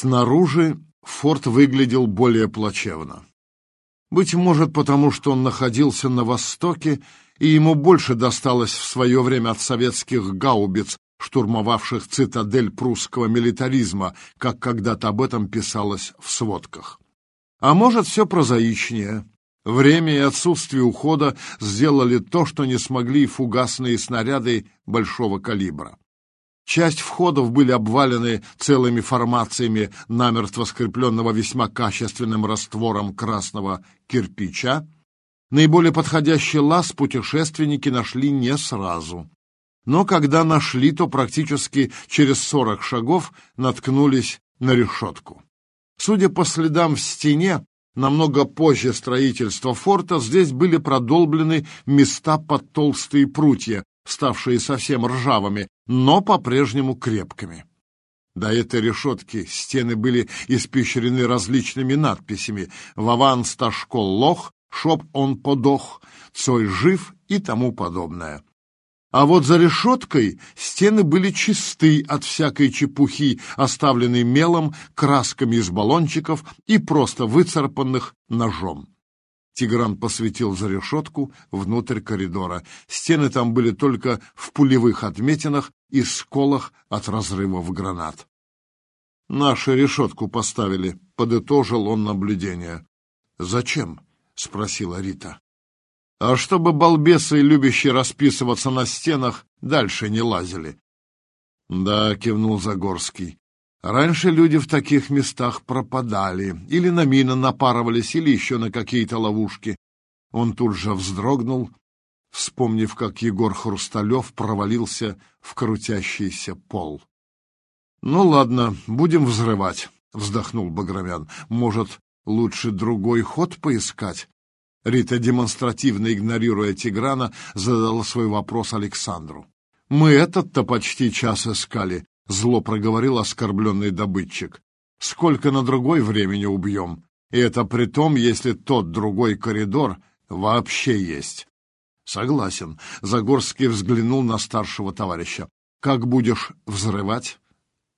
Снаружи форт выглядел более плачевно. Быть может, потому что он находился на востоке, и ему больше досталось в свое время от советских гаубиц, штурмовавших цитадель прусского милитаризма, как когда-то об этом писалось в сводках. А может, все прозаичнее. Время и отсутствие ухода сделали то, что не смогли фугасные снаряды большого калибра. Часть входов были обвалены целыми формациями намертво скрепленного весьма качественным раствором красного кирпича. Наиболее подходящий лаз путешественники нашли не сразу. Но когда нашли, то практически через сорок шагов наткнулись на решетку. Судя по следам в стене, намного позже строительства форта здесь были продолблены места под толстые прутья, ставшие совсем ржавыми, но по-прежнему крепкими. До этой решетки стены были испещрены различными надписями «Вован сташкол лох», «Шоп он подох», «Цой жив» и тому подобное. А вот за решеткой стены были чисты от всякой чепухи, оставленной мелом, красками из баллончиков и просто выцарапанных ножом. Тигран посветил за решетку внутрь коридора. Стены там были только в пулевых отметинах и сколах от разрывов гранат. «Нашу решетку поставили», — подытожил он наблюдение. «Зачем?» — спросила Рита. «А чтобы балбесы, любящие расписываться на стенах, дальше не лазили». «Да», — кивнул Загорский. Раньше люди в таких местах пропадали, или на мины напарывались, или еще на какие-то ловушки. Он тут же вздрогнул, вспомнив, как Егор Хрусталев провалился в крутящийся пол. — Ну ладно, будем взрывать, — вздохнул Баграмян. — Может, лучше другой ход поискать? Рита, демонстративно игнорируя Тиграна, задала свой вопрос Александру. — Мы этот-то почти час искали, Зло проговорил оскорбленный добытчик. Сколько на другой времени убьем? И это при том, если тот другой коридор вообще есть. Согласен. Загорский взглянул на старшего товарища. Как будешь взрывать?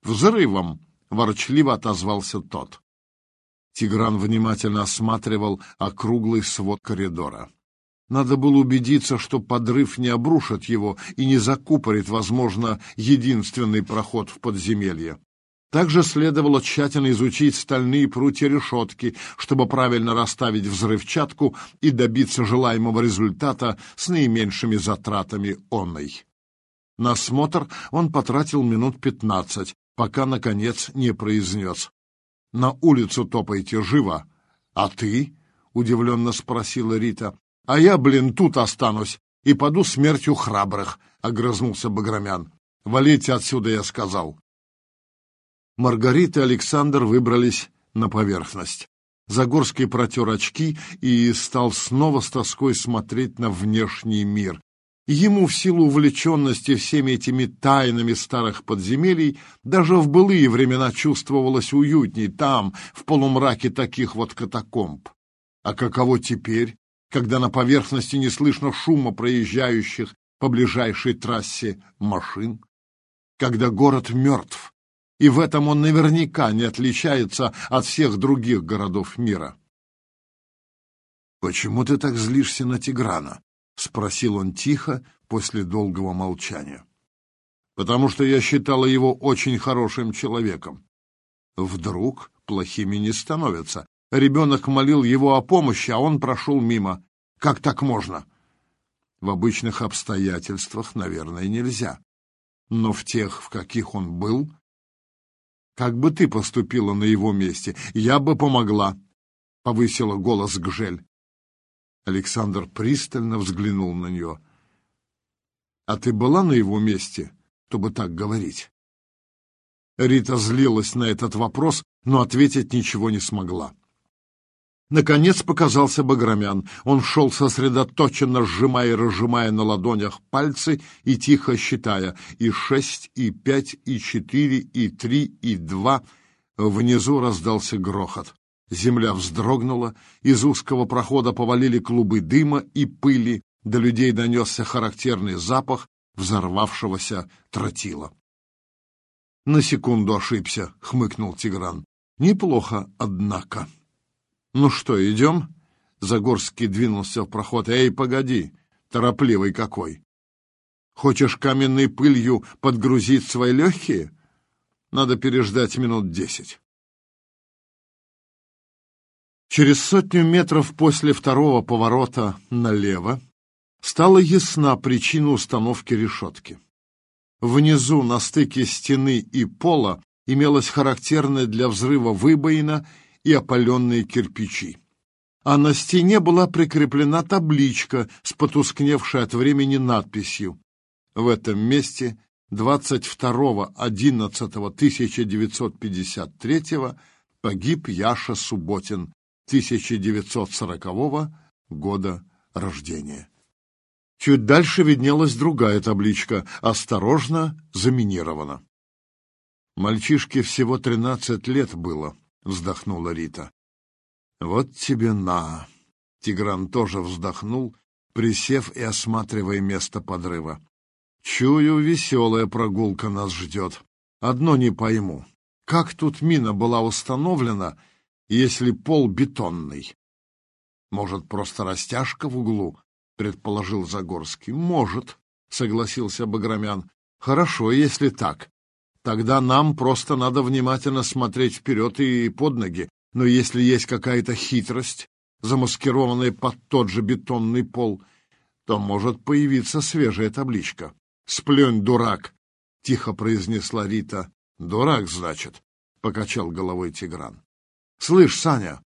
Взрывом, ворчливо отозвался тот. Тигран внимательно осматривал округлый свод коридора. Надо было убедиться, что подрыв не обрушит его и не закупорит, возможно, единственный проход в подземелье. Также следовало тщательно изучить стальные прутья решетки, чтобы правильно расставить взрывчатку и добиться желаемого результата с наименьшими затратами онной. На осмотр он потратил минут пятнадцать, пока, наконец, не произнес. «На улицу топайте живо!» «А ты?» — удивленно спросила Рита. — А я, блин, тут останусь и паду смертью храбрых, — огрызнулся Баграмян. — Валите отсюда, я сказал. Маргарита и Александр выбрались на поверхность. Загорский протер очки и стал снова с тоской смотреть на внешний мир. Ему в силу увлеченности всеми этими тайнами старых подземелий даже в былые времена чувствовалось уютней там, в полумраке таких вот катакомб. А каково теперь, когда на поверхности не слышно шума проезжающих по ближайшей трассе машин, когда город мертв, и в этом он наверняка не отличается от всех других городов мира. «Почему ты так злишься на Тиграна?» — спросил он тихо после долгого молчания. «Потому что я считала его очень хорошим человеком. Вдруг плохими не становятся, Ребенок молил его о помощи, а он прошел мимо. Как так можно? В обычных обстоятельствах, наверное, нельзя. Но в тех, в каких он был... Как бы ты поступила на его месте? Я бы помогла, — повысила голос Гжель. Александр пристально взглянул на нее. — А ты была на его месте, чтобы так говорить? Рита злилась на этот вопрос, но ответить ничего не смогла. Наконец показался Баграмян. Он шел сосредоточенно, сжимая и разжимая на ладонях пальцы и тихо считая. И шесть, и пять, и четыре, и три, и два. Внизу раздался грохот. Земля вздрогнула, из узкого прохода повалили клубы дыма и пыли, до людей донесся характерный запах взорвавшегося тротила. «На секунду ошибся», — хмыкнул Тигран. Неплохо, однако. Ну что, идем? Загорский двинулся в проход. Эй, погоди, торопливый какой. Хочешь каменной пылью подгрузить свои легкие? Надо переждать минут десять. Через сотню метров после второго поворота налево стала ясна причина установки решетки. Внизу, на стыке стены и пола, имелась характерная для взрыва выбоина и опаленные кирпичи. А на стене была прикреплена табличка с потускневшей от времени надписью «В этом месте 22.11.1953 погиб Яша Субботин, 1940 года рождения». Чуть дальше виднелась другая табличка «Осторожно, заминировано». «Мальчишке всего тринадцать лет было», — вздохнула Рита. «Вот тебе на!» Тигран тоже вздохнул, присев и осматривая место подрыва. «Чую, веселая прогулка нас ждет. Одно не пойму. Как тут мина была установлена, если пол бетонный? Может, просто растяжка в углу?» — предположил Загорский. «Может», — согласился Баграмян. «Хорошо, если так. Тогда нам просто надо внимательно смотреть вперед и под ноги. Но если есть какая-то хитрость, замаскированная под тот же бетонный пол, то может появиться свежая табличка. «Сплюнь, дурак!» — тихо произнесла Рита. «Дурак, значит», — покачал головой Тигран. «Слышь, Саня,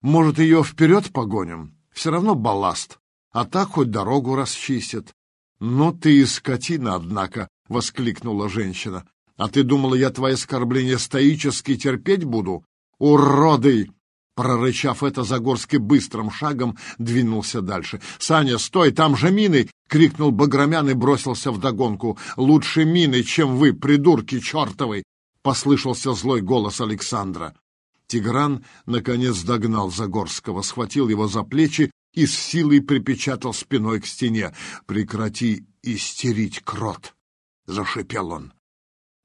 может, ее вперед погоним? Все равно балласт а так хоть дорогу расчистят. «Ну ты и скотина, однако!» — воскликнула женщина. «А ты думала, я твои оскорбления стоически терпеть буду? Уроды!» Прорычав это, Загорский быстрым шагом двинулся дальше. «Саня, стой, там же мины!» — крикнул Багромян и бросился вдогонку. «Лучше мины, чем вы, придурки чертовы!» — послышался злой голос Александра. Тигран, наконец, догнал Загорского, схватил его за плечи и с силой припечатал спиной к стене. «Прекрати истерить, крот!» — зашипел он.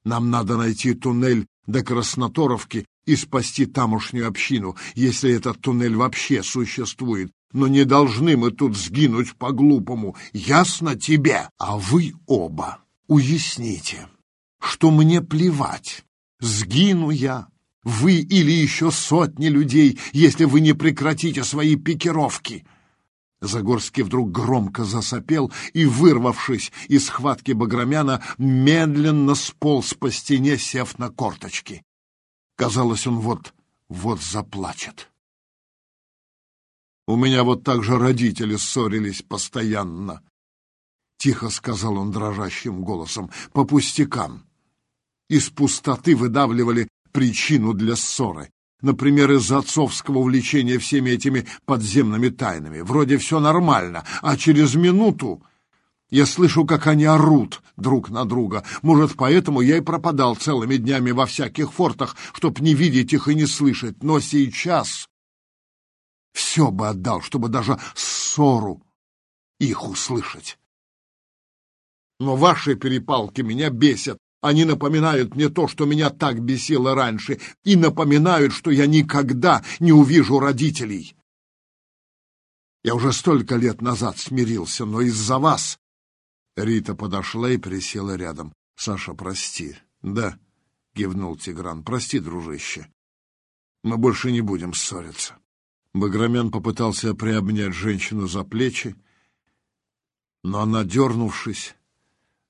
«Нам надо найти туннель до Красноторовки и спасти тамошнюю общину, если этот туннель вообще существует. Но не должны мы тут сгинуть по-глупому. Ясно тебе? А вы оба уясните, что мне плевать, сгину я, вы или еще сотни людей, если вы не прекратите свои пикировки. Загорский вдруг громко засопел и, вырвавшись из схватки Багромяна, медленно сполз по стене, сев на корточки. Казалось, он вот-вот заплачет. «У меня вот так же родители ссорились постоянно», — тихо сказал он дрожащим голосом, — «по пустякам. Из пустоты выдавливали причину для ссоры. Например, из-за отцовского увлечения всеми этими подземными тайнами. Вроде все нормально, а через минуту я слышу, как они орут друг на друга. Может, поэтому я и пропадал целыми днями во всяких фортах, чтоб не видеть их и не слышать. Но сейчас все бы отдал, чтобы даже ссору их услышать. Но ваши перепалки меня бесят. Они напоминают мне то, что меня так бесило раньше, и напоминают, что я никогда не увижу родителей. Я уже столько лет назад смирился, но из-за вас... Рита подошла и присела рядом. «Саша, прости». «Да», — кивнул Тигран, — «прости, дружище. Мы больше не будем ссориться». Баграмян попытался приобнять женщину за плечи, но она, дернувшись,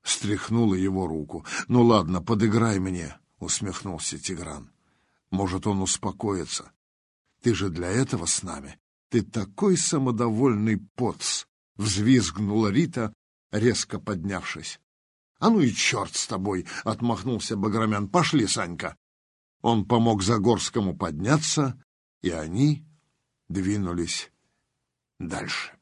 стряхнула его руку. «Ну ладно, подыграй мне», — усмехнулся Тигран. «Может, он успокоится. Ты же для этого с нами. Ты такой самодовольный поц!» — взвизгнула Рита, резко поднявшись. «А ну и черт с тобой!» — отмахнулся Баграмян. «Пошли, Санька!» Он помог Загорскому подняться, и они двинулись дальше.